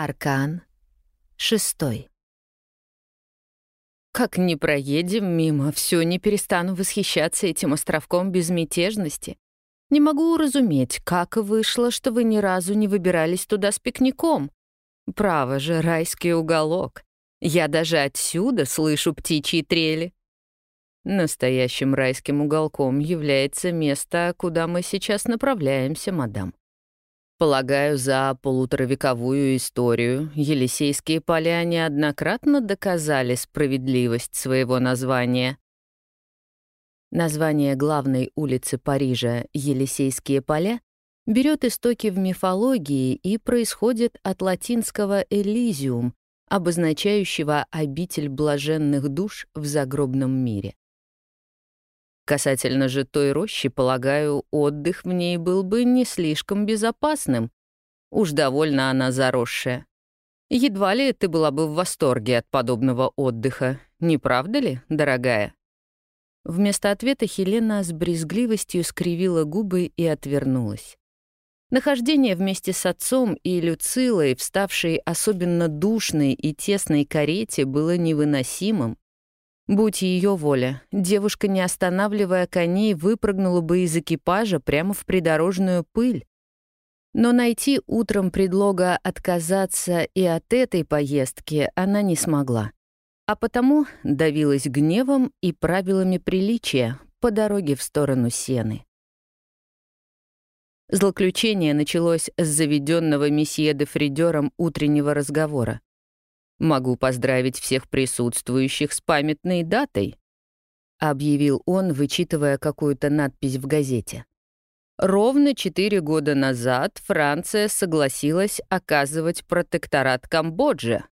Аркан шестой. Как не проедем мимо, все не перестану восхищаться этим островком безмятежности. Не могу уразуметь, как вышло, что вы ни разу не выбирались туда с пикником. Право же, райский уголок. Я даже отсюда слышу птичьи трели. Настоящим райским уголком является место, куда мы сейчас направляемся, мадам. Полагаю, за полуторавековую историю Елисейские поля неоднократно доказали справедливость своего названия. Название главной улицы Парижа «Елисейские поля» берет истоки в мифологии и происходит от латинского «элизиум», обозначающего обитель блаженных душ в загробном мире. Касательно же той рощи, полагаю, отдых в ней был бы не слишком безопасным. Уж довольно она заросшая. Едва ли ты была бы в восторге от подобного отдыха, не правда ли, дорогая?» Вместо ответа Хелена с брезгливостью скривила губы и отвернулась. Нахождение вместе с отцом и Люцилой, вставшей особенно душной и тесной карете, было невыносимым. Будь ее воля, девушка, не останавливая коней, выпрыгнула бы из экипажа прямо в придорожную пыль. Но найти утром предлога отказаться и от этой поездки она не смогла. А потому давилась гневом и правилами приличия по дороге в сторону Сены. Злоключение началось с заведенного месье де Фридером утреннего разговора. Могу поздравить всех присутствующих с памятной датой», — объявил он, вычитывая какую-то надпись в газете. Ровно четыре года назад Франция согласилась оказывать протекторат Камбоджи.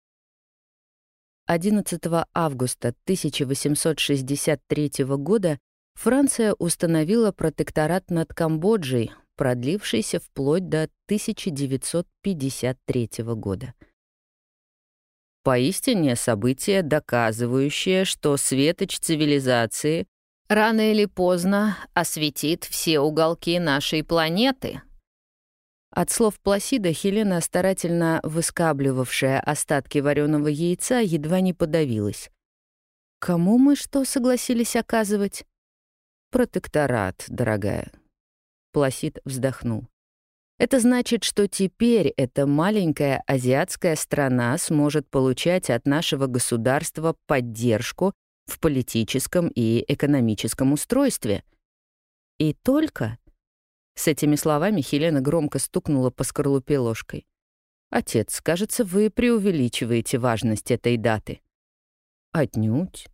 11 августа 1863 года Франция установила протекторат над Камбоджей, продлившийся вплоть до 1953 года. Поистине событие, доказывающее, что светоч цивилизации рано или поздно осветит все уголки нашей планеты. От слов Пласида Хелена, старательно выскабливавшая остатки вареного яйца, едва не подавилась. «Кому мы что согласились оказывать?» «Протекторат, дорогая». Пласид вздохнул. Это значит, что теперь эта маленькая азиатская страна сможет получать от нашего государства поддержку в политическом и экономическом устройстве. И только... С этими словами Хелена громко стукнула по скорлупе ложкой. «Отец, кажется, вы преувеличиваете важность этой даты». «Отнюдь.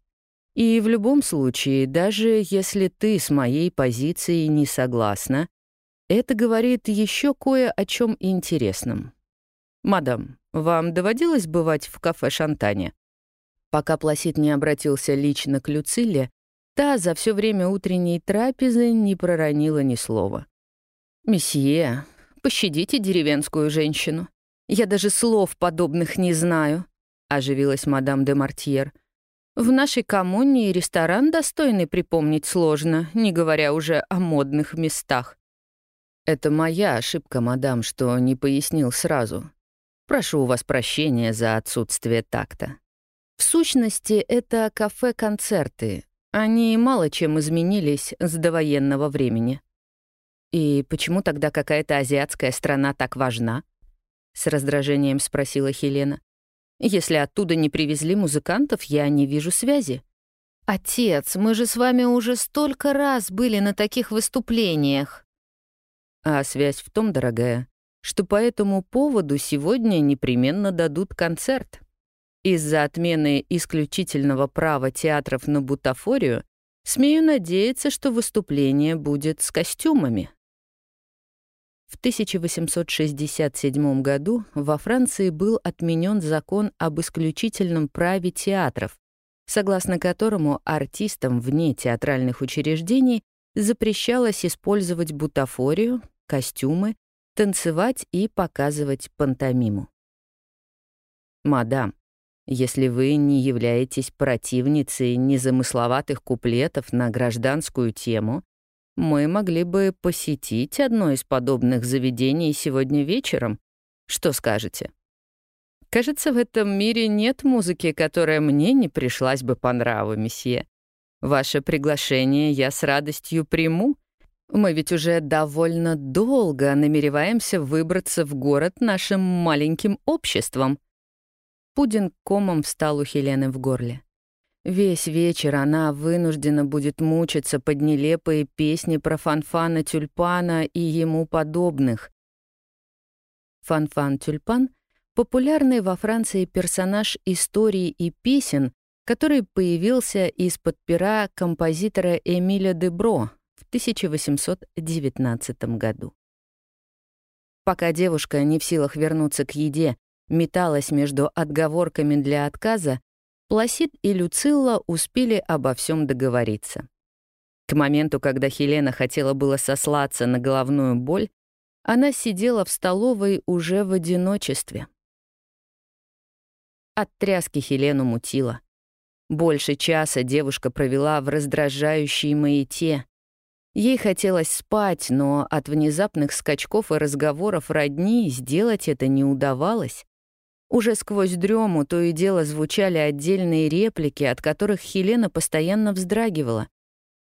И в любом случае, даже если ты с моей позицией не согласна, это говорит еще кое о чем интересном. «Мадам, вам доводилось бывать в кафе Шантане?» Пока Пласид не обратился лично к Люцилле, та за все время утренней трапезы не проронила ни слова. «Месье, пощадите деревенскую женщину. Я даже слов подобных не знаю», — оживилась мадам де Мартьер. «В нашей коммуне ресторан достойный припомнить сложно, не говоря уже о модных местах. «Это моя ошибка, мадам, что не пояснил сразу. Прошу у вас прощения за отсутствие такта. В сущности, это кафе-концерты. Они мало чем изменились с довоенного времени». «И почему тогда какая-то азиатская страна так важна?» — с раздражением спросила Хелена. «Если оттуда не привезли музыкантов, я не вижу связи». «Отец, мы же с вами уже столько раз были на таких выступлениях», а связь в том, дорогая, что по этому поводу сегодня непременно дадут концерт. Из-за отмены исключительного права театров на бутафорию смею надеяться, что выступление будет с костюмами. В 1867 году во Франции был отменен закон об исключительном праве театров, согласно которому артистам вне театральных учреждений запрещалось использовать бутафорию, костюмы, танцевать и показывать пантомиму. «Мадам, если вы не являетесь противницей незамысловатых куплетов на гражданскую тему, мы могли бы посетить одно из подобных заведений сегодня вечером. Что скажете?» Кажется, в этом мире нет музыки, которая мне не пришлась бы по нраву, месье. Ваше приглашение я с радостью приму. Мы ведь уже довольно долго намереваемся выбраться в город нашим маленьким обществом. Пудинг комом встал у Хелены в горле. Весь вечер она вынуждена будет мучиться под нелепые песни про Фанфана Тюльпана и ему подобных. Фанфан-Тюльпан — популярный во Франции персонаж истории и песен, который появился из-под пера композитора Эмиля Дебро в 1819 году. Пока девушка, не в силах вернуться к еде, металась между отговорками для отказа, Пласид и Люцилла успели обо всем договориться. К моменту, когда Хелена хотела было сослаться на головную боль, она сидела в столовой уже в одиночестве. От тряски Хелену мутила. Больше часа девушка провела в раздражающей маяте. Ей хотелось спать, но от внезапных скачков и разговоров родни сделать это не удавалось. Уже сквозь дрему то и дело звучали отдельные реплики, от которых Хелена постоянно вздрагивала.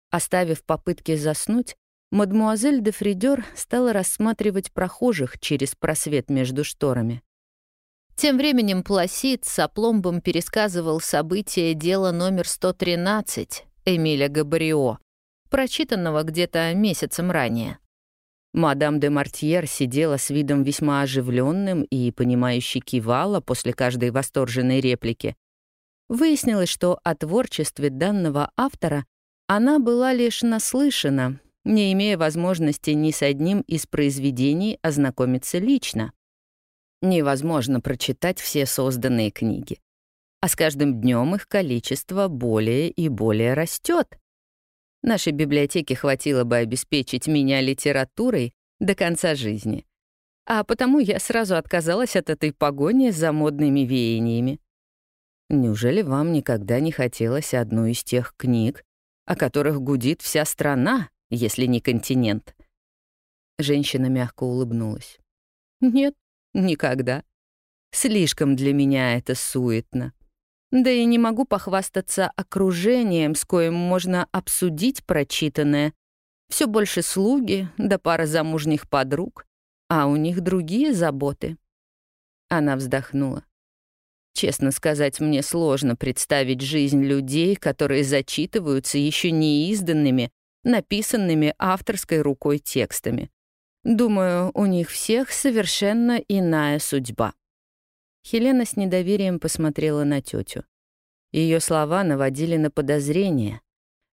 Оставив попытки заснуть, мадмуазель де Фридер стала рассматривать прохожих через просвет между шторами. Тем временем Пласид с опломбом пересказывал события дела номер 113 Эмиля Габарио, прочитанного где-то месяцем ранее. Мадам де Мартьер сидела с видом весьма оживленным и, понимающе кивала после каждой восторженной реплики. Выяснилось, что о творчестве данного автора она была лишь наслышана, не имея возможности ни с одним из произведений ознакомиться лично. Невозможно прочитать все созданные книги. А с каждым днем их количество более и более растет. Нашей библиотеке хватило бы обеспечить меня литературой до конца жизни. А потому я сразу отказалась от этой погони за модными веяниями. Неужели вам никогда не хотелось одну из тех книг, о которых гудит вся страна, если не континент? Женщина мягко улыбнулась. Нет, никогда. Слишком для меня это суетно. Да и не могу похвастаться окружением, с коим можно обсудить прочитанное. Все больше слуги, да пара замужних подруг, а у них другие заботы. Она вздохнула. Честно сказать, мне сложно представить жизнь людей, которые зачитываются еще не изданными, написанными авторской рукой текстами. Думаю, у них всех совершенно иная судьба. Хелена с недоверием посмотрела на тетю. Ее слова наводили на подозрение.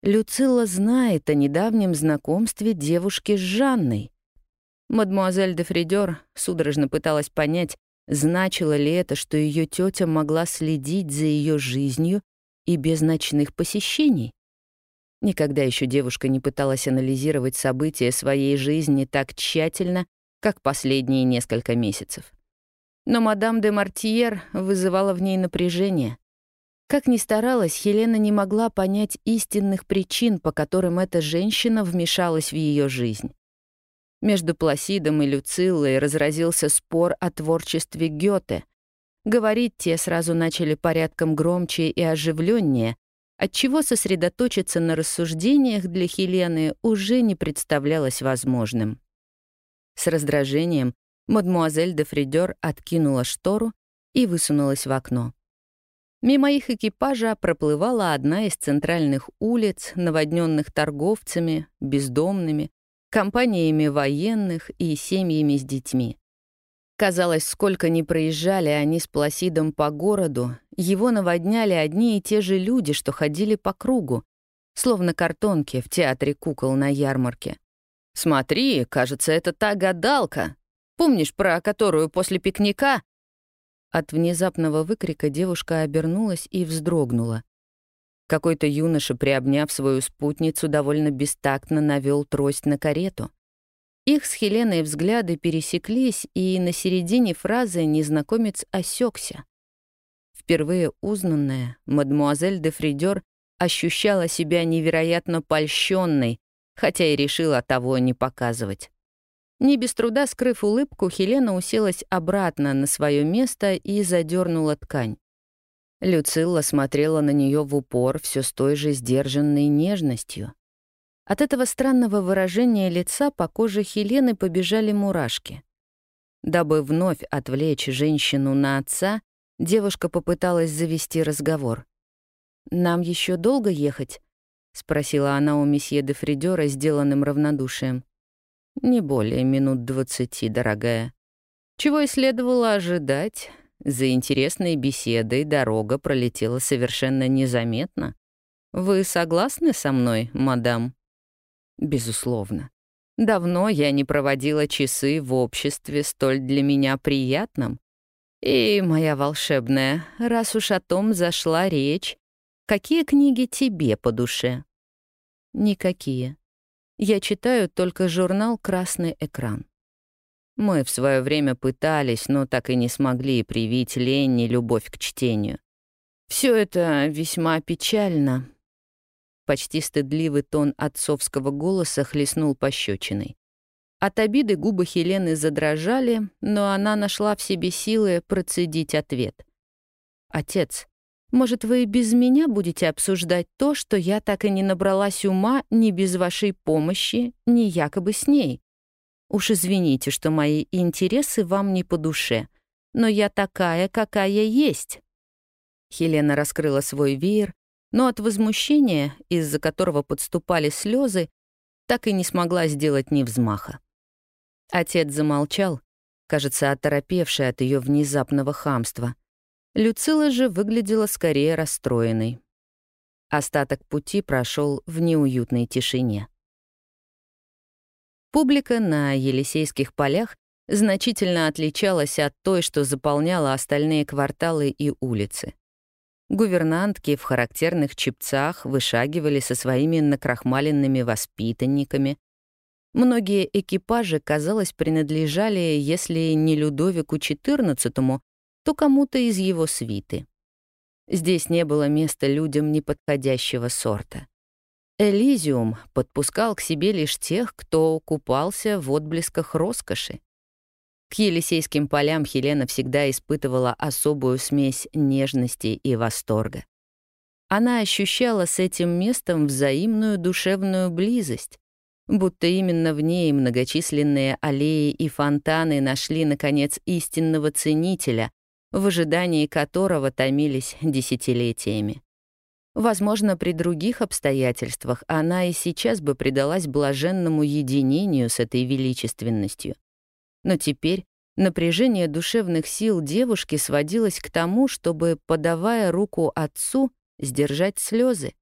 Люцилла знает о недавнем знакомстве девушки с Жанной. Мадмуазель де Фридер судорожно пыталась понять, значило ли это, что ее тетя могла следить за ее жизнью и без ночных посещений. Никогда еще девушка не пыталась анализировать события своей жизни так тщательно, как последние несколько месяцев. Но мадам де Мартьер вызывала в ней напряжение. Как ни старалась, Хелена не могла понять истинных причин, по которым эта женщина вмешалась в ее жизнь. Между Пласидом и Люциллой разразился спор о творчестве Гёте. Говорить те сразу начали порядком громче и оживленнее, отчего сосредоточиться на рассуждениях для Хелены уже не представлялось возможным. С раздражением Мадмуазель де Фридер откинула штору и высунулась в окно. Мимо их экипажа проплывала одна из центральных улиц, наводненных торговцами, бездомными, компаниями военных и семьями с детьми. Казалось, сколько ни проезжали они с Пласидом по городу, его наводняли одни и те же люди, что ходили по кругу, словно картонки в театре кукол на ярмарке. «Смотри, кажется, это та гадалка», Помнишь, про которую после пикника...» От внезапного выкрика девушка обернулась и вздрогнула. Какой-то юноша, приобняв свою спутницу, довольно бестактно навел трость на карету. Их с Хеленой взгляды пересеклись, и на середине фразы незнакомец осекся. Впервые узнанная, мадмуазель де Фридер ощущала себя невероятно польщенной, хотя и решила того не показывать. Не без труда скрыв улыбку, Хелена уселась обратно на свое место и задернула ткань. Люцилла смотрела на нее в упор все с той же сдержанной нежностью. От этого странного выражения лица по коже Хелены побежали мурашки. Дабы вновь отвлечь женщину на отца, девушка попыталась завести разговор. «Нам еще долго ехать?» — спросила она у месье де Фридера сделанным равнодушием. «Не более минут двадцати, дорогая. Чего и следовало ожидать. За интересной беседой дорога пролетела совершенно незаметно. Вы согласны со мной, мадам?» «Безусловно. Давно я не проводила часы в обществе столь для меня приятном. И, моя волшебная, раз уж о том зашла речь, какие книги тебе по душе?» «Никакие», я читаю только журнал «Красный экран». Мы в свое время пытались, но так и не смогли привить Ленни любовь к чтению. Все это весьма печально. Почти стыдливый тон отцовского голоса хлестнул пощечиной. От обиды губы Хелены задрожали, но она нашла в себе силы процедить ответ. «Отец, может, вы без меня будете обсуждать то, что я так и не набралась ума ни без вашей помощи, ни якобы с ней? Уж извините, что мои интересы вам не по душе, но я такая, какая есть». Хелена раскрыла свой веер, но от возмущения, из-за которого подступали слезы, так и не смогла сделать ни взмаха. Отец замолчал, кажется, оторопевший от ее внезапного хамства — Люцила же выглядела скорее расстроенной. Остаток пути прошел в неуютной тишине. Публика на Елисейских полях значительно отличалась от той, что заполняла остальные кварталы и улицы. Гувернантки в характерных чепцах вышагивали со своими накрахмаленными воспитанниками. Многие экипажи, казалось, принадлежали, если не Людовику XIV, то кому-то из его свиты. Здесь не было места людям неподходящего сорта. Элизиум подпускал к себе лишь тех, кто купался в отблесках роскоши. К Елисейским полям Хелена всегда испытывала особую смесь нежности и восторга. Она ощущала с этим местом взаимную душевную близость, будто именно в ней многочисленные аллеи и фонтаны нашли, наконец, истинного ценителя, в ожидании которого томились десятилетиями. Возможно, при других обстоятельствах она и сейчас бы предалась блаженному единению с этой величественностью. Но теперь напряжение душевных сил девушки сводилось к тому, чтобы, подавая руку отцу, сдержать слезы.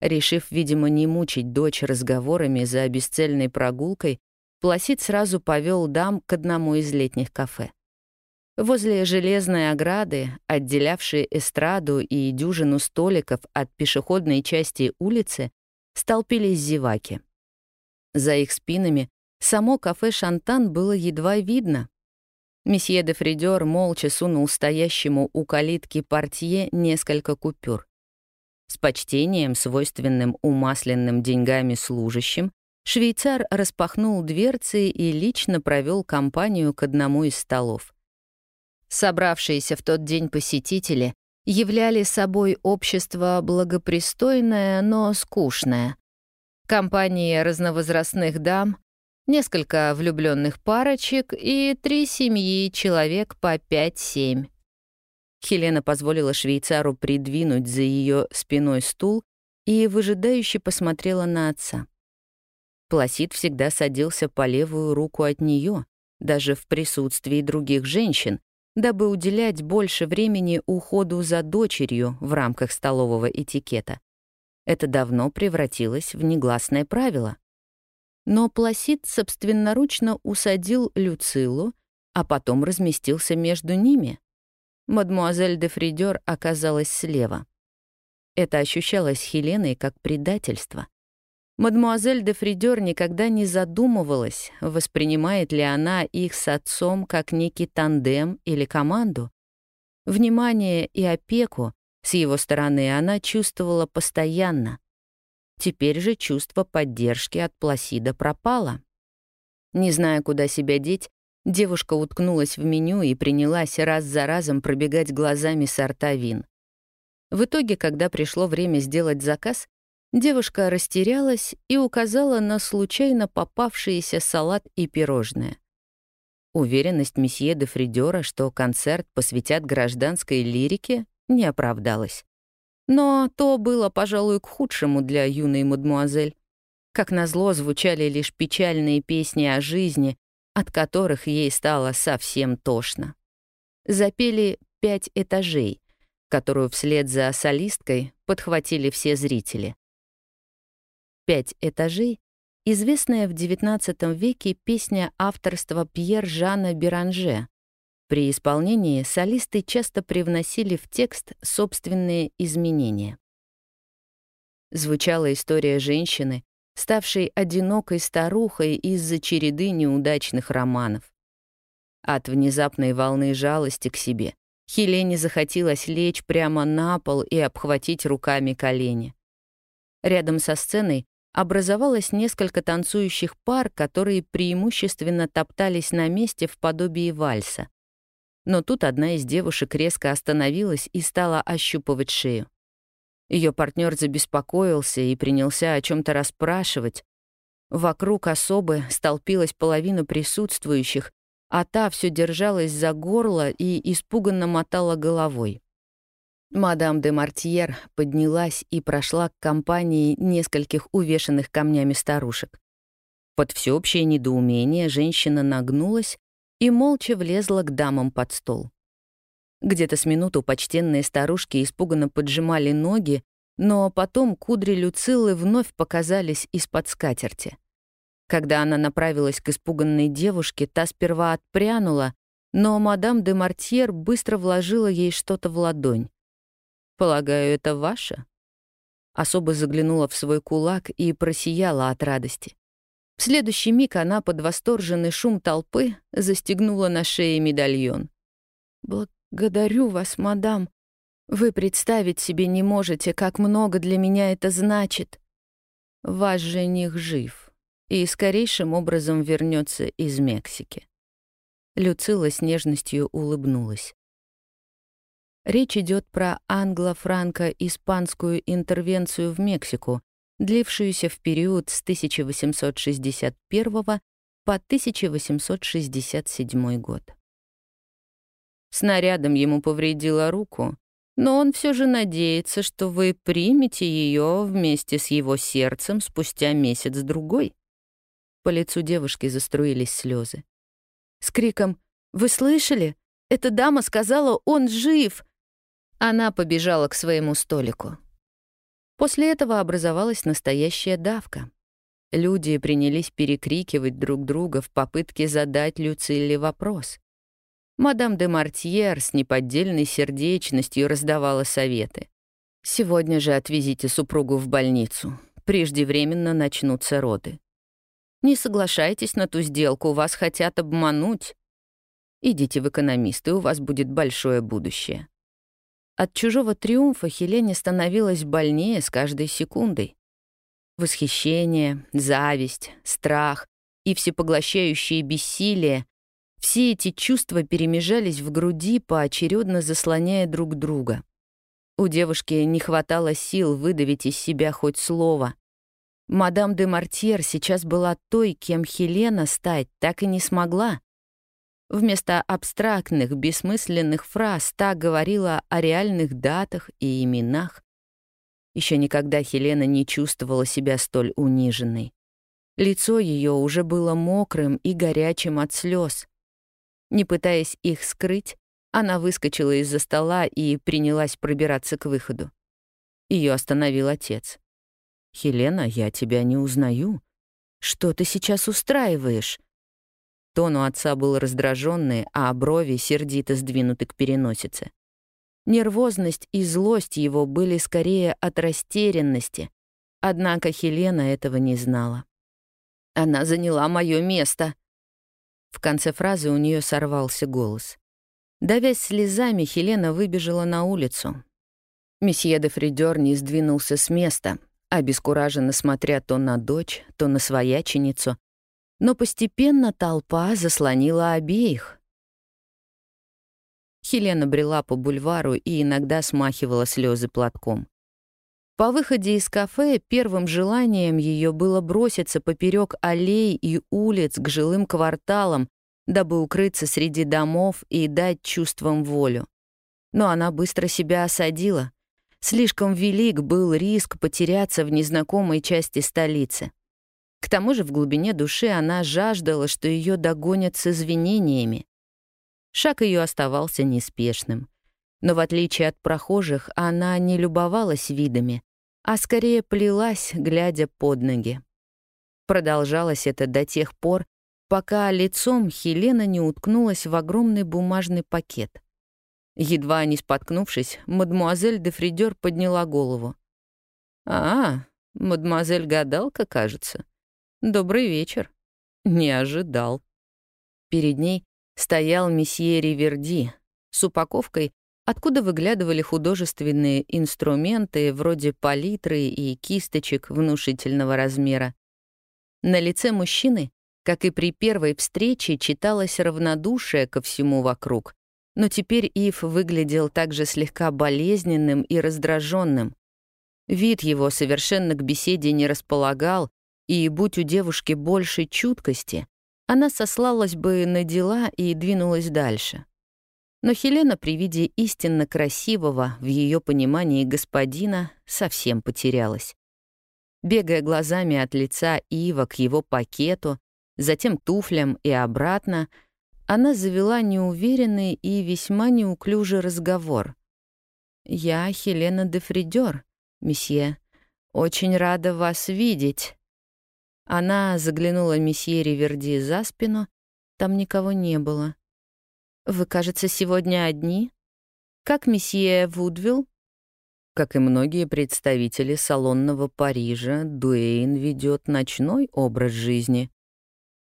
Решив, видимо, не мучить дочь разговорами за бесцельной прогулкой, Пласид сразу повел дам к одному из летних кафе. Возле железной ограды, отделявшей эстраду и дюжину столиков от пешеходной части улицы, столпились зеваки. За их спинами само кафе «Шантан» было едва видно. Месье де Фридер молча сунул стоящему у калитки портье несколько купюр. С почтением, свойственным умасленным деньгами служащим, швейцар распахнул дверцы и лично провел компанию к одному из столов — Собравшиеся в тот день посетители являли собой общество благопристойное, но скучное. Компания разновозрастных дам, несколько влюбленных парочек и три семьи, человек по 5-7. Хелена позволила швейцару придвинуть за ее спиной стул и выжидающе посмотрела на отца. Пласид всегда садился по левую руку от нее, даже в присутствии других женщин, дабы уделять больше времени уходу за дочерью в рамках столового этикета. Это давно превратилось в негласное правило. Но Пласид собственноручно усадил Люцилу, а потом разместился между ними. Мадмуазель де Фридер оказалась слева. Это ощущалось Хеленой как предательство. Мадмуазель де Фридер никогда не задумывалась, воспринимает ли она их с отцом как некий тандем или команду. Внимание и опеку с его стороны она чувствовала постоянно. Теперь же чувство поддержки от Пласида пропало. Не зная, куда себя деть, девушка уткнулась в меню и принялась раз за разом пробегать глазами сорта вин. В итоге, когда пришло время сделать заказ, девушка растерялась и указала на случайно попавшиеся салат и пирожное. Уверенность месье де Фридера, что концерт посвятят гражданской лирике, не оправдалась. Но то было, пожалуй, к худшему для юной мадмуазель. Как назло, звучали лишь печальные песни о жизни, от которых ей стало совсем тошно. Запели «Пять этажей», которую вслед за солисткой подхватили все зрители. «Пять этажей» — известная в XIX веке песня авторства Пьер Жана Беранже. При исполнении солисты часто привносили в текст собственные изменения. Звучала история женщины, ставшей одинокой старухой из-за череды неудачных романов. От внезапной волны жалости к себе Хелене захотелось лечь прямо на пол и обхватить руками колени. Рядом со сценой образовалось несколько танцующих пар, которые преимущественно топтались на месте в подобии вальса. Но тут одна из девушек резко остановилась и стала ощупывать шею. Ее партнер забеспокоился и принялся о чем то расспрашивать. Вокруг особы столпилась половина присутствующих, а та все держалась за горло и испуганно мотала головой. Мадам де Мартьер поднялась и прошла к компании нескольких увешанных камнями старушек. Под всеобщее недоумение женщина нагнулась и молча влезла к дамам под стол. Где-то с минуту почтенные старушки испуганно поджимали ноги, но потом кудри Люцилы вновь показались из-под скатерти. Когда она направилась к испуганной девушке, та сперва отпрянула, но мадам де Мартьер быстро вложила ей что-то в ладонь. «Полагаю, это ваше?» Особо заглянула в свой кулак и просияла от радости. В следующий миг она под восторженный шум толпы застегнула на шее медальон. «Благодарю вас, мадам. Вы представить себе не можете, как много для меня это значит. Ваш жених жив и скорейшим образом вернется из Мексики». Люцила с нежностью улыбнулась. Речь идет про англо-франко-испанскую интервенцию в Мексику, длившуюся в период с 1861 по 1867 год. Снарядом ему повредила руку, но он все же надеется, что вы примете ее вместе с его сердцем спустя месяц-другой. По лицу девушки заструились слезы. С криком «Вы слышали? Эта дама сказала, он жив!» Она побежала к своему столику. После этого образовалась настоящая давка. Люди принялись перекрикивать друг друга в попытке задать Люцилле вопрос. Мадам де Мартьер с неподдельной сердечностью раздавала советы. «Сегодня же отвезите супругу в больницу. Преждевременно начнутся роды. Не соглашайтесь на ту сделку, вас хотят обмануть. Идите в экономисты, у вас будет большое будущее». От чужого триумфа Хелене становилось больнее с каждой секундой. Восхищение, зависть, страх и всепоглощающее бессилие все эти чувства перемежались в груди, поочередно заслоняя друг друга. У девушки не хватало сил выдавить из себя хоть слово. Мадам де Мартьер сейчас была той, кем Хелена стать так и не смогла. Вместо абстрактных, бессмысленных фраз та говорила о реальных датах и именах. Еще никогда Хелена не чувствовала себя столь униженной. Лицо ее уже было мокрым и горячим от слез. Не пытаясь их скрыть, она выскочила из-за стола и принялась пробираться к выходу. Ее остановил отец. «Хелена, я тебя не узнаю. Что ты сейчас устраиваешь?» Тон у отца был раздраженный, а брови сердито сдвинуты к переносице. Нервозность и злость его были скорее от растерянности, однако Хелена этого не знала. «Она заняла мое место», в конце фразы у нее сорвался голос. Давясь слезами, Хелена выбежала на улицу. Месье де Фридер не сдвинулся с места, обескураженно смотря то на дочь, то на свояченицу. Но постепенно толпа заслонила обеих. Хелена брела по бульвару и иногда смахивала слезы платком. По выходе из кафе первым желанием ее было броситься поперек аллей и улиц к жилым кварталам, дабы укрыться среди домов и дать чувствам волю. Но она быстро себя осадила. Слишком велик был риск потеряться в незнакомой части столицы. К тому же в глубине души она жаждала, что ее догонят с извинениями. Шаг ее оставался неспешным. Но в отличие от прохожих, она не любовалась видами, а скорее плелась, глядя под ноги. Продолжалось это до тех пор, пока лицом Хелена не уткнулась в огромный бумажный пакет. Едва не споткнувшись, мадмуазель де Фридер подняла голову. «А, мадемуазель гадалка, кажется. Добрый вечер. Не ожидал». Перед ней стоял месье Риверди с упаковкой, откуда выглядывали художественные инструменты вроде палитры и кисточек внушительного размера. На лице мужчины, как и при первой встрече, читалось равнодушие ко всему вокруг, но теперь Ив выглядел также слегка болезненным и раздраженным. Вид его совершенно к беседе не располагал, и, будь у девушки больше чуткости, она сослалась бы на дела и двинулась дальше. Но Хелена при виде истинно красивого в ее понимании господина совсем потерялась. Бегая глазами от лица Ива к его пакету, затем туфлям и обратно, она завела неуверенный и весьма неуклюжий разговор. «Я Хелена де Фридер, месье. Очень рада вас видеть». Она заглянула месье Риверди за спину. Там никого не было. «Вы, кажется, сегодня одни? Как месье Вудвилл?» Как и многие представители салонного Парижа, Дуэйн ведет ночной образ жизни.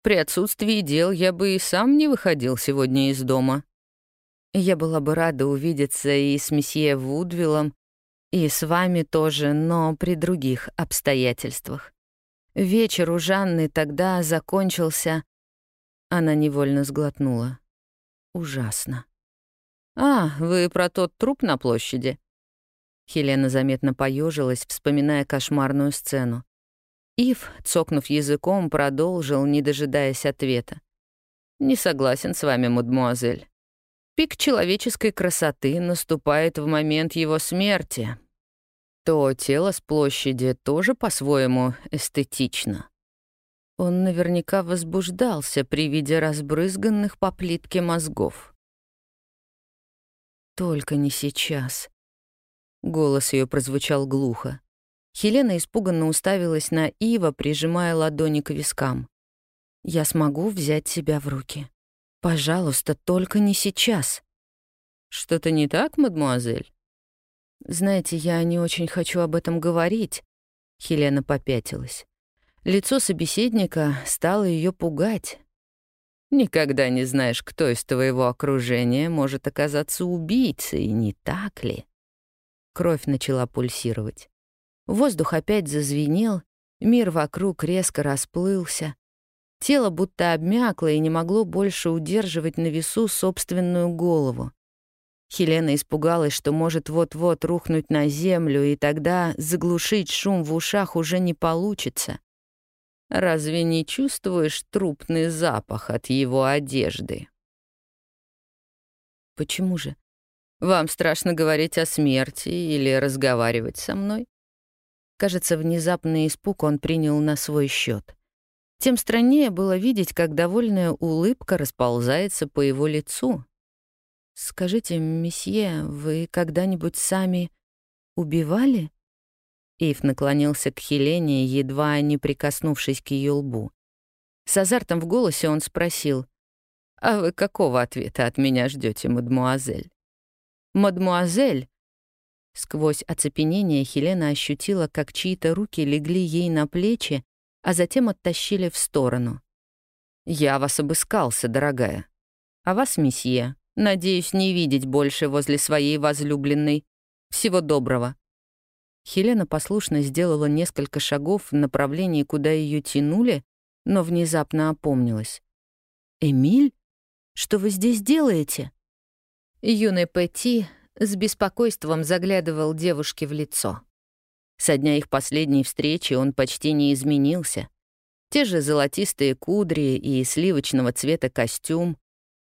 При отсутствии дел я бы и сам не выходил сегодня из дома. Я была бы рада увидеться и с месье Вудвиллом, и с вами тоже, но при других обстоятельствах. Вечер у Жанны тогда закончился... Она невольно сглотнула. Ужасно. «А, вы про тот труп на площади?» Хелена заметно поежилась, вспоминая кошмарную сцену. Ив, цокнув языком, продолжил, не дожидаясь ответа. «Не согласен с вами, мадмуазель. Пик человеческой красоты наступает в момент его смерти, то тело с площади тоже по-своему эстетично. Он наверняка возбуждался при виде разбрызганных по плитке мозгов. «Только не сейчас». Голос ее прозвучал глухо. Хелена испуганно уставилась на Ива, прижимая ладони к вискам. «Я смогу взять себя в руки. Пожалуйста, только не сейчас». «Что-то не так, мадмуазель?» «Знаете, я не очень хочу об этом говорить», — Хелена попятилась. Лицо собеседника стало ее пугать. «Никогда не знаешь, кто из твоего окружения может оказаться убийцей, не так ли?» Кровь начала пульсировать. Воздух опять зазвенел, мир вокруг резко расплылся. Тело будто обмякло и не могло больше удерживать на весу собственную голову. Хелена испугалась, что может вот-вот рухнуть на землю, и тогда заглушить шум в ушах уже не получится. Разве не чувствуешь трупный запах от его одежды? Почему же? Вам страшно говорить о смерти или разговаривать со мной? Кажется, внезапный испуг он принял на свой счет. Тем страннее было видеть, как довольная улыбка расползается по его лицу, «Скажите, месье, вы когда-нибудь сами убивали?» Ив наклонился к Хелене, едва не прикоснувшись к ее лбу. С азартом в голосе он спросил, «А вы какого ответа от меня ждете, мадмуазель?» «Мадмуазель?» Сквозь оцепенение Хелена ощутила, как чьи-то руки легли ей на плечи, а затем оттащили в сторону. «Я вас обыскался, дорогая. А вас, месье, Надеюсь не видеть больше возле своей возлюбленной. Всего доброго». Хелена послушно сделала несколько шагов в направлении, куда ее тянули, но внезапно опомнилась. «Эмиль? Что вы здесь делаете?» Юный Пэти с беспокойством заглядывал девушке в лицо. Со дня их последней встречи он почти не изменился. Те же золотистые кудри и сливочного цвета костюм,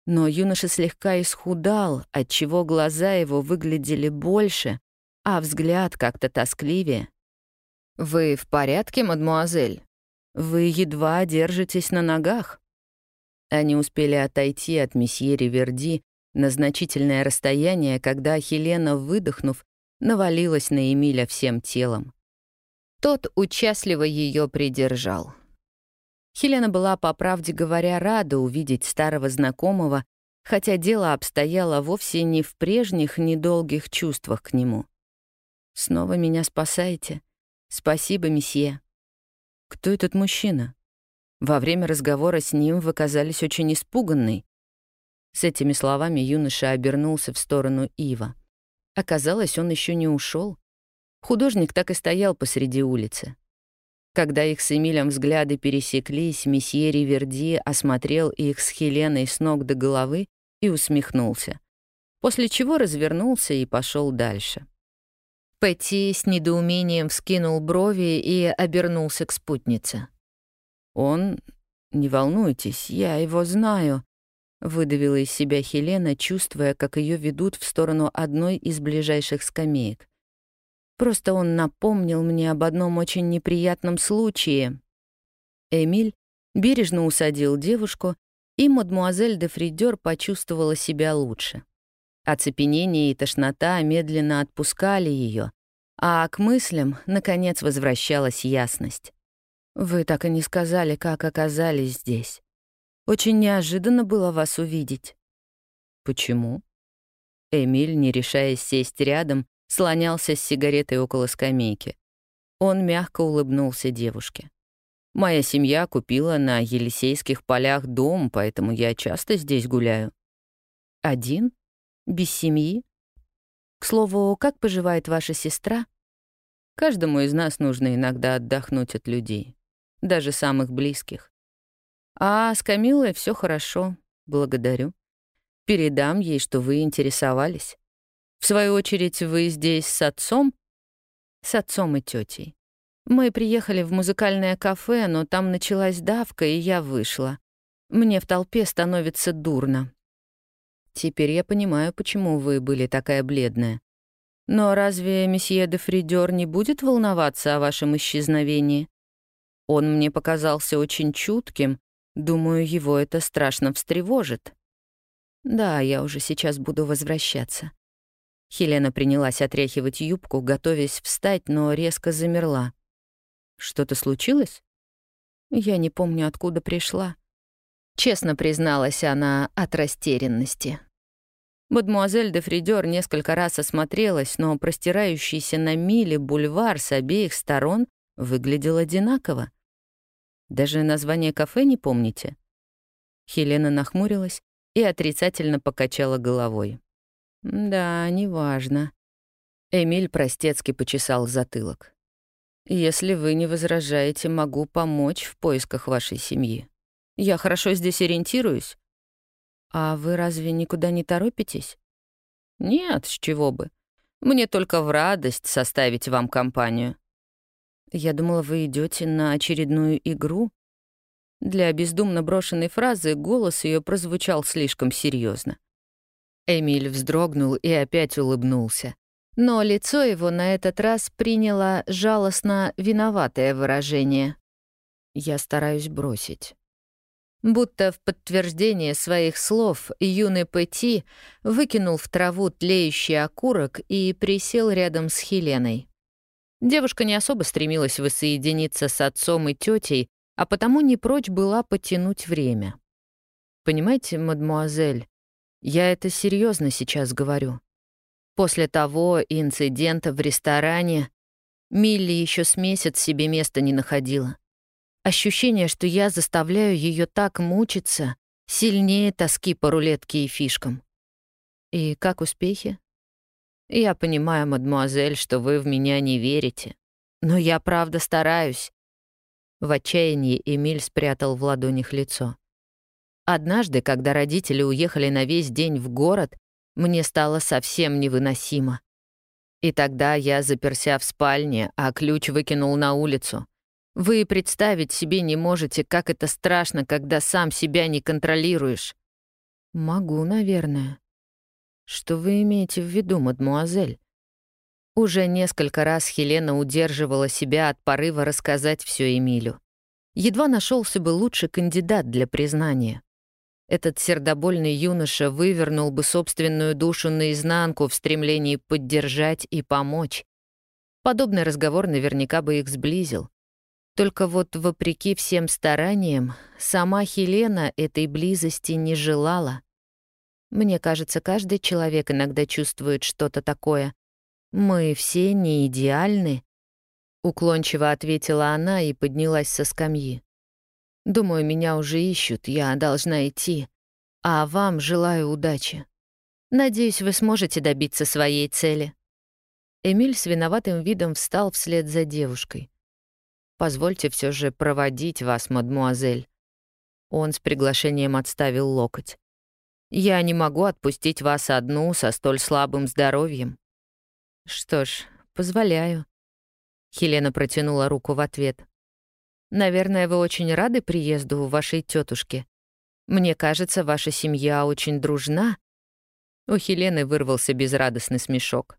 но юноша слегка исхудал, отчего глаза его выглядели больше, а взгляд как-то тоскливее. «Вы в порядке, мадмуазель? Вы едва держитесь на ногах?» Они успели отойти от месье Риверди на значительное расстояние, когда Хелена, выдохнув, навалилась на Эмиля всем телом. Тот участливо ее придержал. Хелена была, по правде говоря, рада увидеть старого знакомого, хотя дело обстояло вовсе не в прежних недолгих чувствах к нему. «Снова меня спасаете? Спасибо, месье». «Кто этот мужчина?» Во время разговора с ним вы казались очень испуганной. С этими словами юноша обернулся в сторону Ива. Оказалось, он еще не ушел. Художник так и стоял посреди улицы. Когда их с Эмилем взгляды пересеклись, месье Риверди осмотрел их с Хеленой с ног до головы и усмехнулся, после чего развернулся и пошел дальше. Петти с недоумением вскинул брови и обернулся к спутнице. «Он... Не волнуйтесь, я его знаю», — выдавила из себя Хелена, чувствуя, как ее ведут в сторону одной из ближайших скамеек. Просто он напомнил мне об одном очень неприятном случае. Эмиль бережно усадил девушку, и мадмуазель де Фридер почувствовала себя лучше. Оцепенение и тошнота медленно отпускали ее, а к мыслям, наконец, возвращалась ясность. «Вы так и не сказали, как оказались здесь. Очень неожиданно было вас увидеть». «Почему?» Эмиль, не решаясь сесть рядом, слонялся с сигаретой около скамейки. Он мягко улыбнулся девушке. «Моя семья купила на Елисейских полях дом, поэтому я часто здесь гуляю». «Один? Без семьи? К слову, как поживает ваша сестра?» «Каждому из нас нужно иногда отдохнуть от людей, даже самых близких. А с Камилой все хорошо, благодарю. Передам ей, что вы интересовались. В свою очередь, вы здесь с отцом? С отцом и тетей. Мы приехали в музыкальное кафе, но там началась давка, и я вышла. Мне в толпе становится дурно. Теперь я понимаю, почему вы были такая бледная. Но разве месье де Фридер не будет волноваться о вашем исчезновении? Он мне показался очень чутким. Думаю, его это страшно встревожит. Да, я уже сейчас буду возвращаться. Хелена принялась отряхивать юбку, готовясь встать, но резко замерла. «Что-то случилось?» «Я не помню, откуда пришла». Честно призналась она от растерянности. Мадмуазель де Фридер несколько раз осмотрелась, но простирающийся на мили бульвар с обеих сторон выглядел одинаково. Даже название кафе не помните? Хелена нахмурилась и отрицательно покачала головой. «Да, неважно». Эмиль простецки почесал затылок. «Если вы не возражаете, могу помочь в поисках вашей семьи. Я хорошо здесь ориентируюсь». «А вы разве никуда не торопитесь?» «Нет, с чего бы. Мне только в радость составить вам компанию». «Я думала, вы идете на очередную игру». Для бездумно брошенной фразы голос ее прозвучал слишком серьезно. Эмиль вздрогнул и опять улыбнулся. Но лицо его на этот раз приняло жалостно виноватое выражение. «Я стараюсь бросить». Будто в подтверждение своих слов юный Пэти выкинул в траву тлеющий окурок и присел рядом с Хеленой. Девушка не особо стремилась воссоединиться с отцом и тетей, а потому не прочь была потянуть время. «Понимаете, мадмуазель, я это серьезно сейчас говорю. После того инцидента в ресторане Милли еще с месяц себе места не находила. Ощущение, что я заставляю ее так мучиться, сильнее тоски по рулетке и фишкам. И как успехи? Я понимаю, мадмуазель, что вы в меня не верите. Но я правда стараюсь. В отчаянии Эмиль спрятал в ладонях лицо. Однажды, когда родители уехали на весь день в город, мне стало совсем невыносимо. И тогда я заперся в спальне, а ключ выкинул на улицу. Вы представить себе не можете, как это страшно, когда сам себя не контролируешь. Могу, наверное. Что вы имеете в виду, мадмуазель? Уже несколько раз Хелена удерживала себя от порыва рассказать все Эмилю. Едва нашелся бы лучший кандидат для признания. Этот сердобольный юноша вывернул бы собственную душу наизнанку в стремлении поддержать и помочь. Подобный разговор наверняка бы их сблизил. Только вот, вопреки всем стараниям, сама Хелена этой близости не желала. Мне кажется, каждый человек иногда чувствует что-то такое. Мы все не идеальны. Уклончиво ответила она и поднялась со скамьи. Думаю, меня уже ищут, я должна идти. А вам желаю удачи. Надеюсь, вы сможете добиться своей цели». Эмиль с виноватым видом встал вслед за девушкой. «Позвольте все же проводить вас, мадмуазель». Он с приглашением отставил локоть. «Я не могу отпустить вас одну со столь слабым здоровьем». «Что ж, позволяю». Хелена протянула руку в ответ. Наверное, вы очень рады приезду вашей тетушки. Мне кажется, ваша семья очень дружна». У Хелены вырвался безрадостный смешок.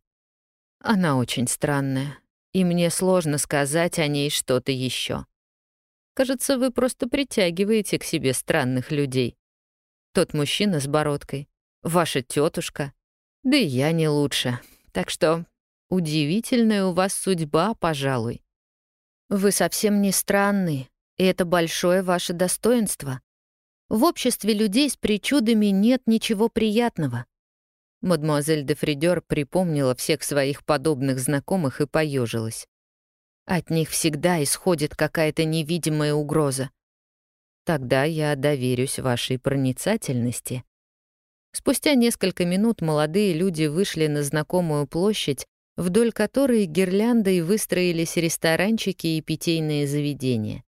«Она очень странная, и мне сложно сказать о ней что-то еще. Кажется, вы просто притягиваете к себе странных людей. Тот мужчина с бородкой, ваша тетушка, да и я не лучше. Так что удивительная у вас судьба, пожалуй. Вы совсем не странный, и это большое ваше достоинство. В обществе людей с причудами нет ничего приятного. Мадемуазель де Фридер припомнила всех своих подобных знакомых и поежилась. От них всегда исходит какая-то невидимая угроза. Тогда я доверюсь вашей проницательности. Спустя несколько минут молодые люди вышли на знакомую площадь, вдоль которой гирляндой выстроились ресторанчики и питейные заведения.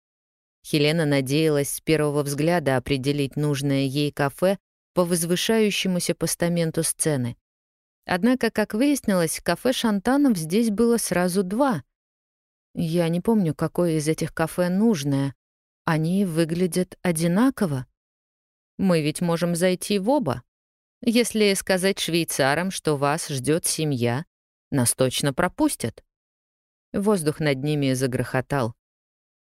Хелена надеялась с первого взгляда определить нужное ей кафе по возвышающемуся постаменту сцены. Однако, как выяснилось, кафе Шантанов здесь было сразу два. Я не помню, какое из этих кафе нужное. Они выглядят одинаково. Мы ведь можем зайти в оба. Если сказать швейцарам, что вас ждет семья, нас точно пропустят. Воздух над ними загрохотал.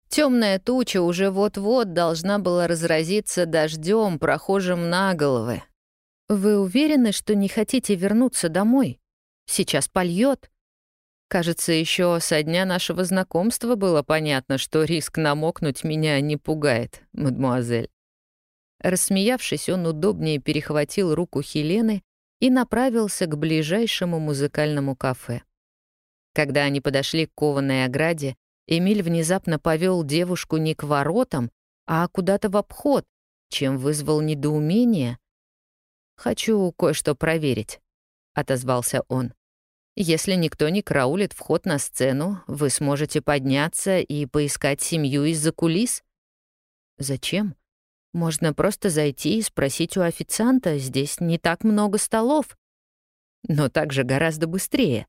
Темная туча уже вот-вот должна была разразиться дождем, прохожим на головы. «Вы уверены, что не хотите вернуться домой? Сейчас польет. Кажется, еще со дня нашего знакомства было понятно, что риск намокнуть меня не пугает, мадмуазель. Рассмеявшись, он удобнее перехватил руку Хелены и направился к ближайшему музыкальному кафе. Когда они подошли к кованой ограде, Эмиль внезапно повел девушку не к воротам, а куда-то в обход, чем вызвал недоумение. «Хочу кое-что проверить», — отозвался он. «Если никто не караулит вход на сцену, вы сможете подняться и поискать семью из-за кулис?» «Зачем?» Можно просто зайти и спросить у официанта, здесь не так много столов. Но также гораздо быстрее.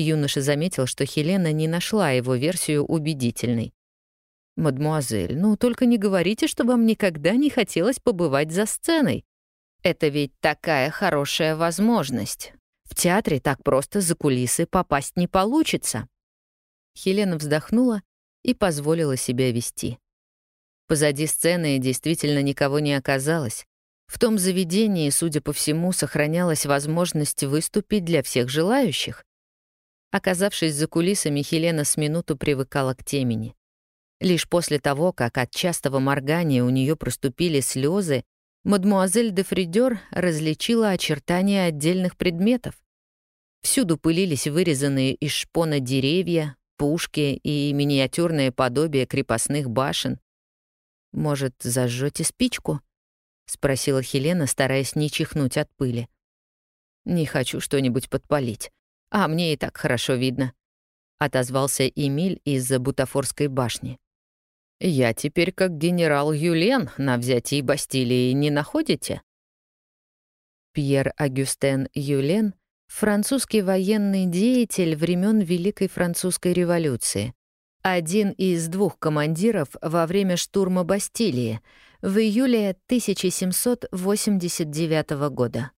Юноша заметил, что Хелена не нашла его версию убедительной. «Мадмуазель, ну только не говорите, что вам никогда не хотелось побывать за сценой. Это ведь такая хорошая возможность. В театре так просто за кулисы попасть не получится». Хелена вздохнула и позволила себя вести. Позади сцены действительно никого не оказалось. В том заведении, судя по всему, сохранялась возможность выступить для всех желающих. Оказавшись за кулисами, Хелена с минуту привыкала к темени. Лишь после того, как от частого моргания у нее проступили слезы, мадмуазель де Фридер различила очертания отдельных предметов. Всюду пылились вырезанные из шпона деревья, пушки и миниатюрные подобия крепостных башен. «Может, зажжете спичку?» — спросила Хелена, стараясь не чихнуть от пыли. «Не хочу что-нибудь подпалить. А мне и так хорошо видно», — отозвался Эмиль из-за бутафорской башни. Я теперь как генерал Юлен на взятии Бастилии не находите? Пьер Агюстен Юлен — французский военный деятель времен Великой Французской революции. Один из двух командиров во время штурма Бастилии в июле 1789 года.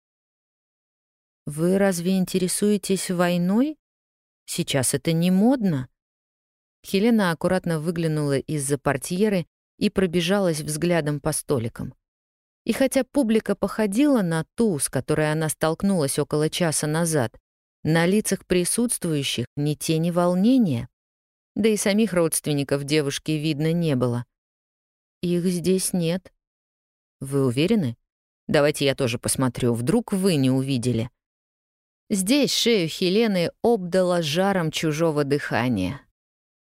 «Вы разве интересуетесь войной? Сейчас это не модно?» Хелена аккуратно выглянула из-за портьеры и пробежалась взглядом по столикам. И хотя публика походила на ту, с которой она столкнулась около часа назад, на лицах присутствующих ни тени волнения, да и самих родственников девушки видно не было. Их здесь нет. Вы уверены? Давайте я тоже посмотрю, вдруг вы не увидели. Здесь шею Хелены обдала жаром чужого дыхания.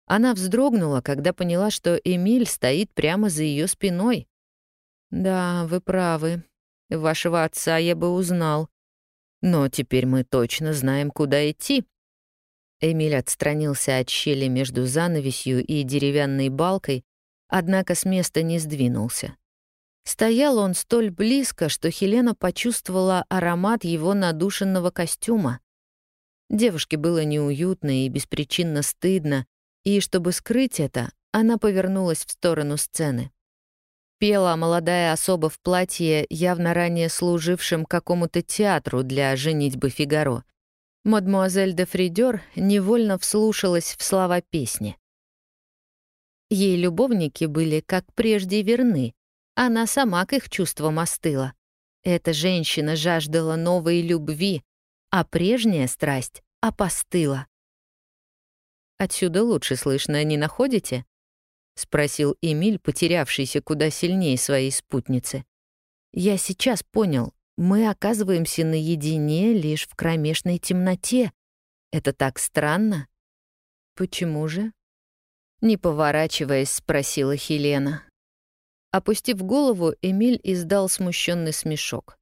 Она вздрогнула, когда поняла, что Эмиль стоит прямо за ее спиной. «Да, вы правы. Вашего отца я бы узнал. Но теперь мы точно знаем, куда идти». Эмиль отстранился от щели между занавесью и деревянной балкой, однако с места не сдвинулся. Стоял он столь близко, что Хелена почувствовала аромат его надушенного костюма. Девушке было неуютно и беспричинно стыдно, и, чтобы скрыть это, она повернулась в сторону сцены. Пела молодая особа в платье, явно ранее служившем какому-то театру для женитьбы Фигаро. Мадмуазель де Фридер невольно вслушалась в слова песни. Ей любовники были, как прежде, верны. Она сама к их чувствам остыла. Эта женщина жаждала новой любви, а прежняя страсть опостыла. Отсюда лучше слышно, не находите?» — спросил Эмиль, потерявшийся куда сильнее своей спутницы. «Я сейчас понял, мы оказываемся наедине лишь в кромешной темноте. Это так странно». «Почему же?» Не поворачиваясь, спросила Хелена. Опустив голову, Эмиль издал смущенный смешок.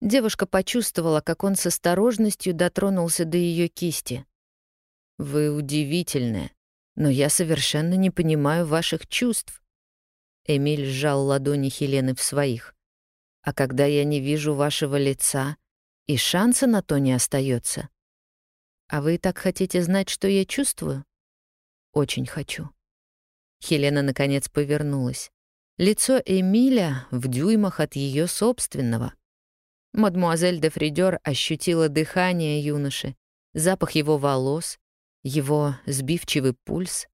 Девушка почувствовала, как он с осторожностью дотронулся до ее кисти. Вы удивительная, но я совершенно не понимаю ваших чувств. Эмиль сжал ладони Хелены в своих. А когда я не вижу вашего лица, и шанса на то не остается. А вы так хотите знать, что я чувствую? Очень хочу. Хелена наконец повернулась. Лицо Эмиля в дюймах от ее собственного. Мадмуазель де Фридер ощутила дыхание юноши, запах его волос, его сбивчивый пульс.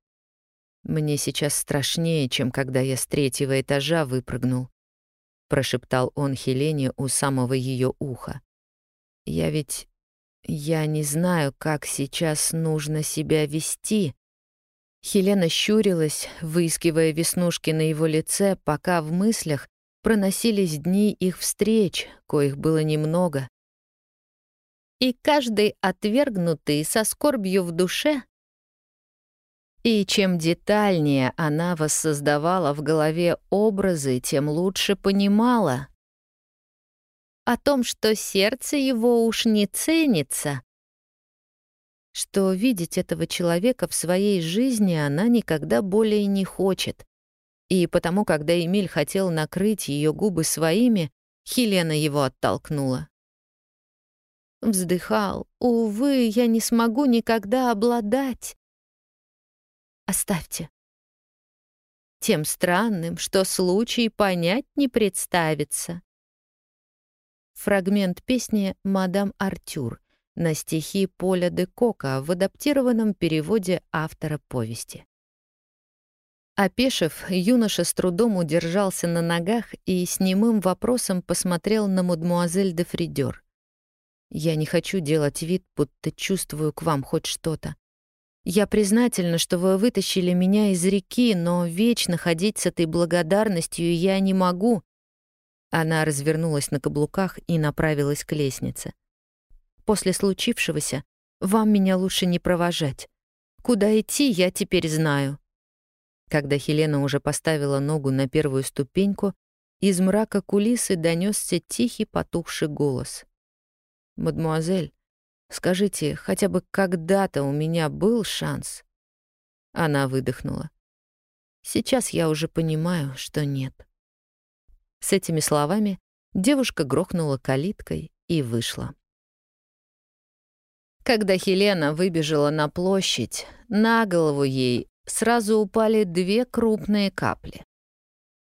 «Мне сейчас страшнее, чем когда я с третьего этажа выпрыгнул», — прошептал он Хелене у самого ее уха. «Я ведь... я не знаю, как сейчас нужно себя вести». Хелена щурилась, выискивая веснушки на его лице, пока в мыслях проносились дни их встреч, коих было немного, и каждый отвергнутый со скорбью в душе. И чем детальнее она воссоздавала в голове образы, тем лучше понимала о том, что сердце его уж не ценится, что видеть этого человека в своей жизни она никогда более не хочет. И потому, когда Эмиль хотел накрыть ее губы своими, Хелена его оттолкнула. Вздыхал. «Увы, я не смогу никогда обладать». «Оставьте». Тем странным, что случай понять не представится. Фрагмент песни «Мадам Артюр» на стихи Поля де Кока в адаптированном переводе автора повести. Опешив, юноша с трудом удержался на ногах и с немым вопросом посмотрел на мадмуазель де Фридер. Я не хочу делать вид, будто чувствую к вам хоть что-то. Я признательна, что вы вытащили меня из реки, но вечно ходить с этой благодарностью я не могу. Она развернулась на каблуках и направилась к лестнице. После случившегося вам меня лучше не провожать. Куда идти, я теперь знаю. Когда Хелена уже поставила ногу на первую ступеньку, из мрака кулисы донесся тихий потухший голос. «Мадмуазель, скажите, хотя бы когда-то у меня был шанс?» Она выдохнула. Сейчас я уже понимаю, что нет. С этими словами девушка грохнула калиткой и вышла. Когда Хелена выбежала на площадь, на голову ей сразу упали две крупные капли.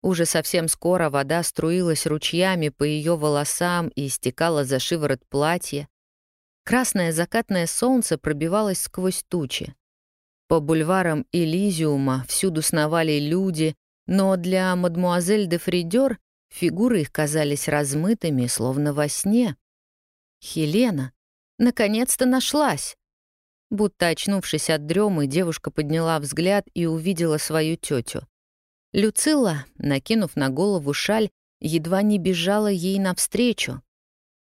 Уже совсем скоро вода струилась ручьями по ее волосам и стекала за шиворот платья. Красное закатное солнце пробивалось сквозь тучи. По бульварам Элизиума всюду сновали люди, но для мадмуазель де Фридер фигуры их казались размытыми, словно во сне. Хелена, Наконец-то нашлась. Будто очнувшись от дремы, девушка подняла взгляд и увидела свою тетю. Люцила, накинув на голову шаль, едва не бежала ей навстречу.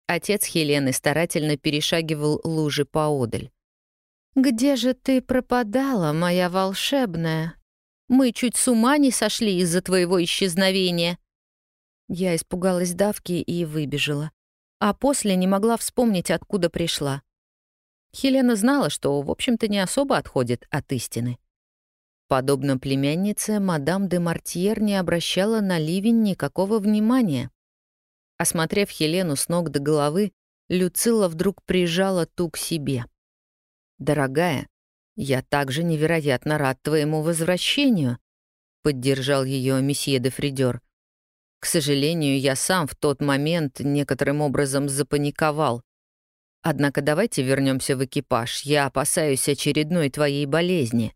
Отец Хелены старательно перешагивал лужи поодаль. «Где же ты пропадала, моя волшебная? Мы чуть с ума не сошли из-за твоего исчезновения». Я испугалась давки и выбежала а после не могла вспомнить, откуда пришла. Хелена знала, что, в общем-то, не особо отходит от истины. Подобно племяннице, мадам де Мартьер не обращала на ливень никакого внимания. Осмотрев Хелену с ног до головы, Люцила вдруг прижала ту к себе. «Дорогая, я также невероятно рад твоему возвращению», — поддержал ее месье де Фридер. К сожалению, я сам в тот момент некоторым образом запаниковал. Однако давайте вернемся в экипаж. Я опасаюсь очередной твоей болезни.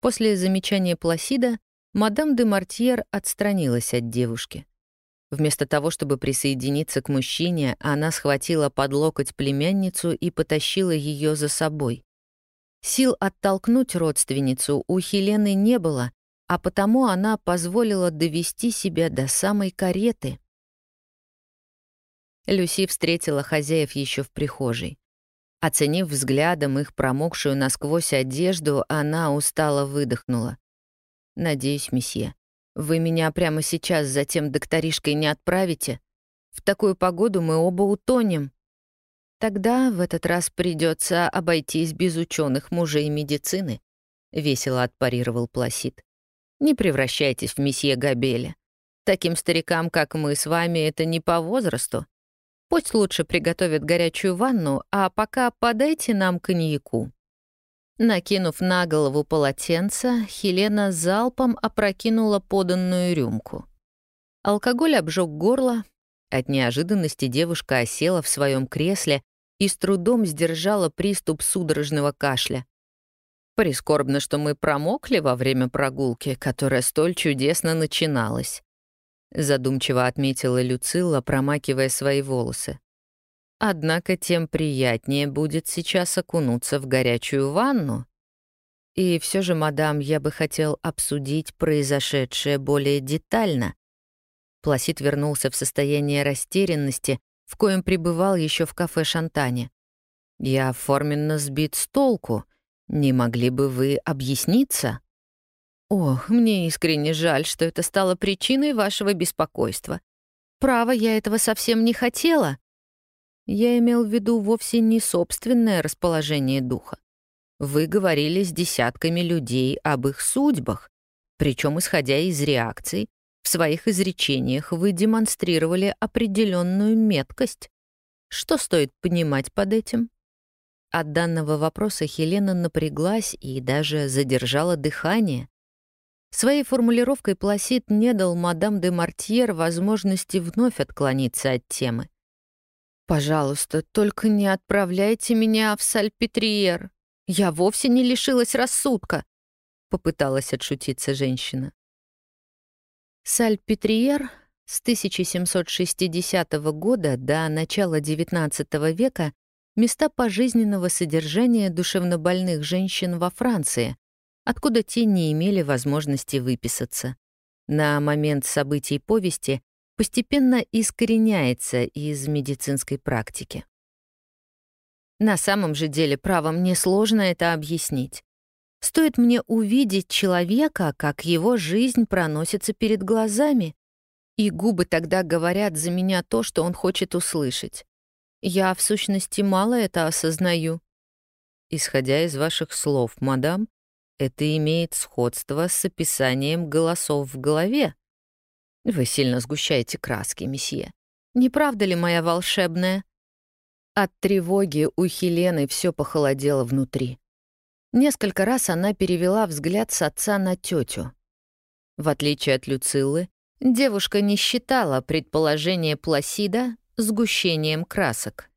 После замечания Пласида мадам де Мартьер отстранилась от девушки. Вместо того, чтобы присоединиться к мужчине, она схватила под локоть племянницу и потащила ее за собой. Сил оттолкнуть родственницу у Хелены не было, а потому она позволила довести себя до самой кареты. Люси встретила хозяев еще в прихожей. Оценив взглядом их промокшую насквозь одежду, она устало выдохнула. «Надеюсь, месье, вы меня прямо сейчас за тем докторишкой не отправите? В такую погоду мы оба утонем». «Тогда в этот раз придется обойтись без ученых мужей медицины», — весело отпарировал Пласид. Не превращайтесь в месье Габеля. Таким старикам, как мы с вами, это не по возрасту. Пусть лучше приготовят горячую ванну, а пока подайте нам коньяку». Накинув на голову полотенце, Хелена залпом опрокинула поданную рюмку. Алкоголь обжег горло. От неожиданности девушка осела в своем кресле и с трудом сдержала приступ судорожного кашля. Прискорбно, что мы промокли во время прогулки, которая столь чудесно начиналась. Задумчиво отметила Люцилла, промакивая свои волосы. Однако тем приятнее будет сейчас окунуться в горячую ванну. И все же, мадам, я бы хотел обсудить произошедшее более детально. Пласид вернулся в состояние растерянности, в коем пребывал еще в кафе Шантане. Я форменно сбит с толку — не могли бы вы объясниться? Ох, мне искренне жаль, что это стало причиной вашего беспокойства. Право, я этого совсем не хотела. Я имел в виду вовсе не собственное расположение духа. Вы говорили с десятками людей об их судьбах, причем, исходя из реакций, в своих изречениях вы демонстрировали определенную меткость. Что стоит понимать под этим? От данного вопроса Хелена напряглась и даже задержала дыхание. Своей формулировкой Пласид не дал мадам де Мартьер возможности вновь отклониться от темы. «Пожалуйста, только не отправляйте меня в Сальпетриер. Я вовсе не лишилась рассудка», — попыталась отшутиться женщина. Сальпетриер с 1760 года до начала XIX века места пожизненного содержания душевнобольных женщин во Франции, откуда те не имели возможности выписаться. На момент событий повести постепенно искореняется из медицинской практики. На самом же деле, право, мне сложно это объяснить. Стоит мне увидеть человека, как его жизнь проносится перед глазами, и губы тогда говорят за меня то, что он хочет услышать. Я, в сущности, мало это осознаю. Исходя из ваших слов, мадам, это имеет сходство с описанием голосов в голове. Вы сильно сгущаете краски, месье. Не правда ли, моя волшебная? От тревоги у Хелены все похолодело внутри. Несколько раз она перевела взгляд с отца на тетю. В отличие от Люцилы, девушка не считала предположение Пласида сгущением красок.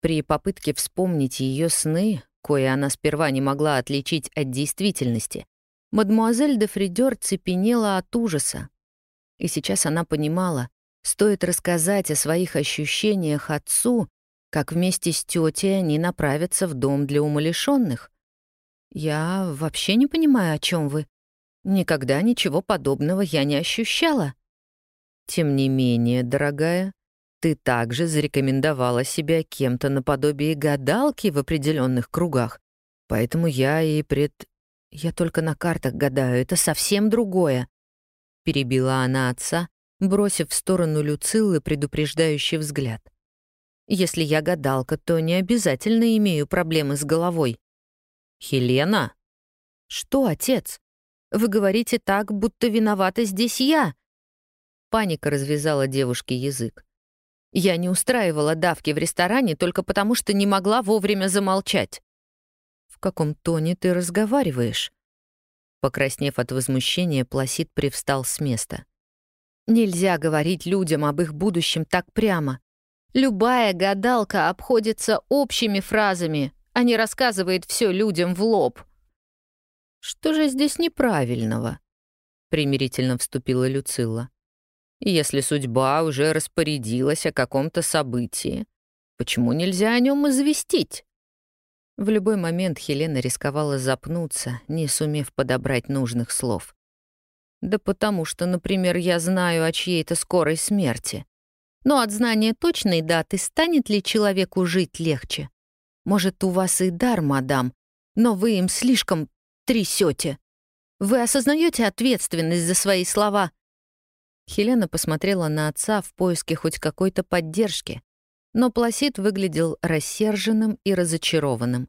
При попытке вспомнить ее сны, кое она сперва не могла отличить от действительности, мадмуазель де Фридер цепенела от ужаса. И сейчас она понимала, стоит рассказать о своих ощущениях отцу, как вместе с тетей они направятся в дом для умалишенных. «Я вообще не понимаю, о чем вы. Никогда ничего подобного я не ощущала». «Тем не менее, дорогая, ты также зарекомендовала себя кем-то наподобие гадалки в определенных кругах. Поэтому я и пред... Я только на картах гадаю, это совсем другое. Перебила она отца, бросив в сторону Люцилы предупреждающий взгляд. Если я гадалка, то не обязательно имею проблемы с головой. Хелена? Что, отец? Вы говорите так, будто виновата здесь я. Паника развязала девушке язык. Я не устраивала давки в ресторане только потому, что не могла вовремя замолчать. «В каком тоне ты разговариваешь?» Покраснев от возмущения, Пласид привстал с места. «Нельзя говорить людям об их будущем так прямо. Любая гадалка обходится общими фразами, а не рассказывает все людям в лоб». «Что же здесь неправильного?» — примирительно вступила Люцилла. Если судьба уже распорядилась о каком-то событии, почему нельзя о нем известить? В любой момент Хелена рисковала запнуться, не сумев подобрать нужных слов. Да потому что, например, я знаю о чьей-то скорой смерти. Но от знания точной даты станет ли человеку жить легче? Может, у вас и дар, мадам, но вы им слишком трясете. Вы осознаете ответственность за свои слова — Хелена посмотрела на отца в поиске хоть какой-то поддержки, но Пласид выглядел рассерженным и разочарованным.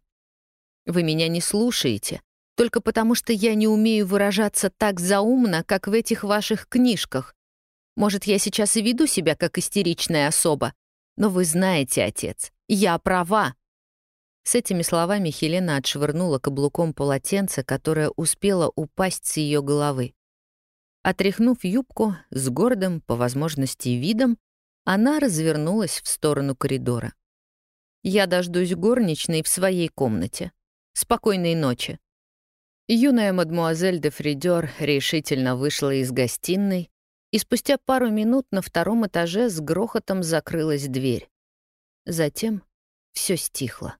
«Вы меня не слушаете, только потому что я не умею выражаться так заумно, как в этих ваших книжках. Может, я сейчас и веду себя как истеричная особа, но вы знаете, отец, я права». С этими словами Хелена отшвырнула каблуком полотенце, которое успело упасть с ее головы. Отряхнув юбку с гордым, по возможности, видом, она развернулась в сторону коридора. «Я дождусь горничной в своей комнате. Спокойной ночи». Юная мадмуазель де Фридер решительно вышла из гостиной, и спустя пару минут на втором этаже с грохотом закрылась дверь. Затем все стихло.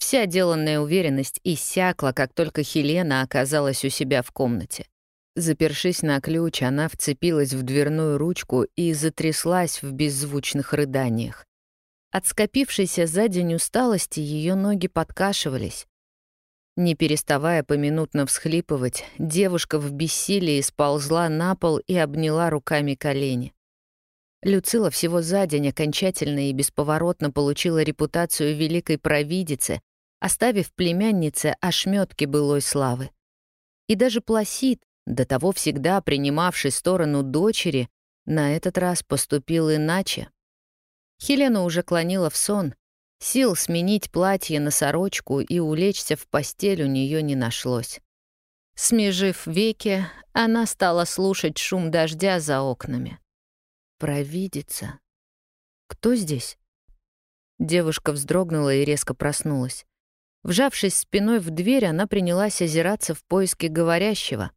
Вся деланная уверенность иссякла, как только Хелена оказалась у себя в комнате. Запершись на ключ, она вцепилась в дверную ручку и затряслась в беззвучных рыданиях. От скопившейся за день усталости ее ноги подкашивались. Не переставая поминутно всхлипывать, девушка в бессилии сползла на пол и обняла руками колени. Люцила всего за день окончательно и бесповоротно получила репутацию великой провидицы, оставив племяннице ошметки былой славы. И даже Пласид, до того всегда принимавший сторону дочери, на этот раз поступил иначе. Хелена уже клонила в сон, сил сменить платье на сорочку и улечься в постель у нее не нашлось. Смежив веки, она стала слушать шум дождя за окнами. Провидица. Кто здесь? Девушка вздрогнула и резко проснулась. Вжавшись спиной в дверь, она принялась озираться в поиске говорящего.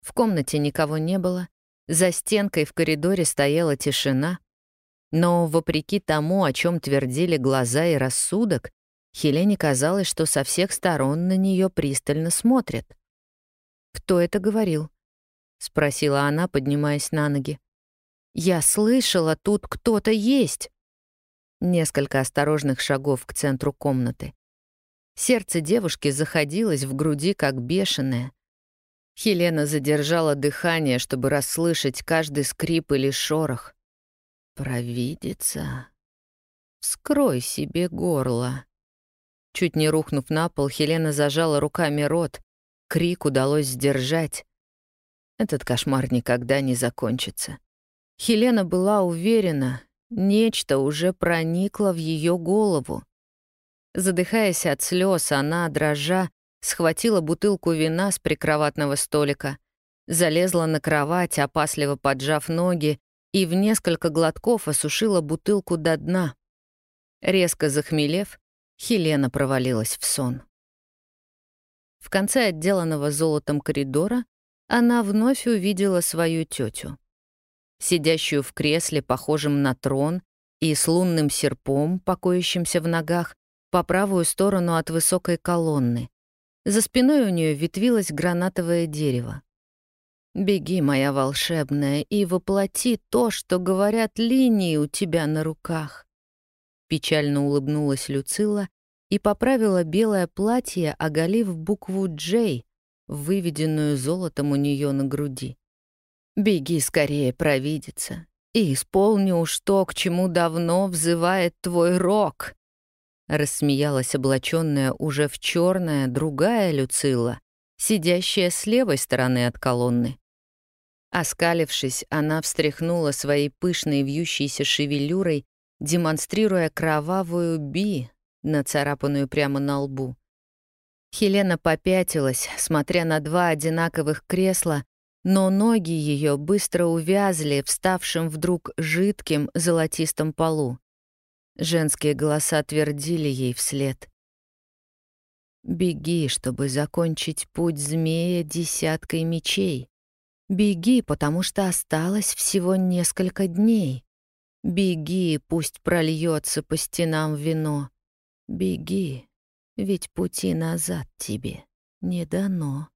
В комнате никого не было, за стенкой в коридоре стояла тишина. Но, вопреки тому, о чем твердили глаза и рассудок, Хелене казалось, что со всех сторон на нее пристально смотрят. «Кто это говорил?» — спросила она, поднимаясь на ноги. «Я слышала, тут кто-то есть!» Несколько осторожных шагов к центру комнаты. Сердце девушки заходилось в груди, как бешеное. Хелена задержала дыхание, чтобы расслышать каждый скрип или шорох. «Провидица, вскрой себе горло». Чуть не рухнув на пол, Хелена зажала руками рот. Крик удалось сдержать. Этот кошмар никогда не закончится. Хелена была уверена, нечто уже проникло в ее голову. Задыхаясь от слез, она, дрожа, схватила бутылку вина с прикроватного столика, залезла на кровать, опасливо поджав ноги, и в несколько глотков осушила бутылку до дна. Резко захмелев, Хелена провалилась в сон. В конце отделанного золотом коридора она вновь увидела свою тетю, сидящую в кресле, похожем на трон, и с лунным серпом, покоящимся в ногах, по правую сторону от высокой колонны. За спиной у нее ветвилось гранатовое дерево. «Беги, моя волшебная, и воплоти то, что говорят линии у тебя на руках». Печально улыбнулась Люцила и поправила белое платье, оголив букву «Джей», выведенную золотом у нее на груди. «Беги скорее, провидица, и исполни уж то, к чему давно взывает твой рок!» Рассмеялась облаченная уже в черное другая Люцила, сидящая с левой стороны от колонны. Оскалившись, она встряхнула своей пышной вьющейся шевелюрой демонстрируя кровавую би, нацарапанную прямо на лбу. Хелена попятилась, смотря на два одинаковых кресла, но ноги ее быстро увязли в ставшем вдруг жидким золотистом полу. Женские голоса твердили ей вслед. «Беги, чтобы закончить путь змея десяткой мечей. Беги, потому что осталось всего несколько дней. Беги, пусть прольется по стенам вино. Беги, ведь пути назад тебе не дано.